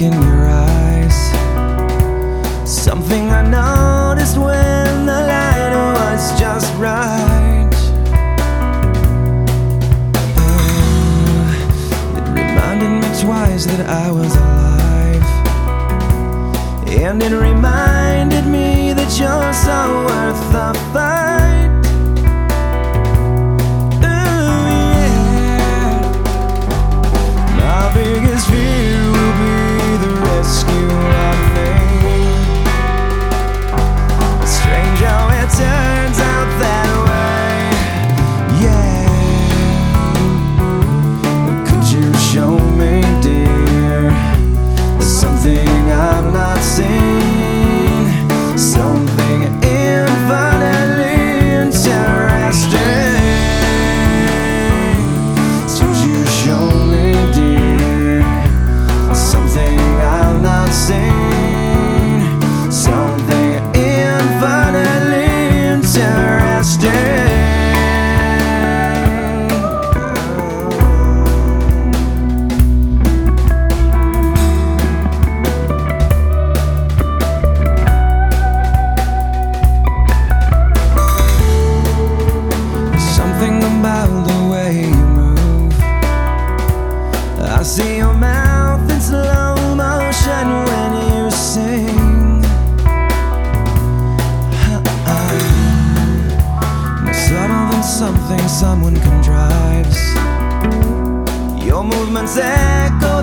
in your eyes. Something I noticed when the light was just right. Oh, it reminded me twice that I was alive, and it reminded. someone contrives. Your movements echo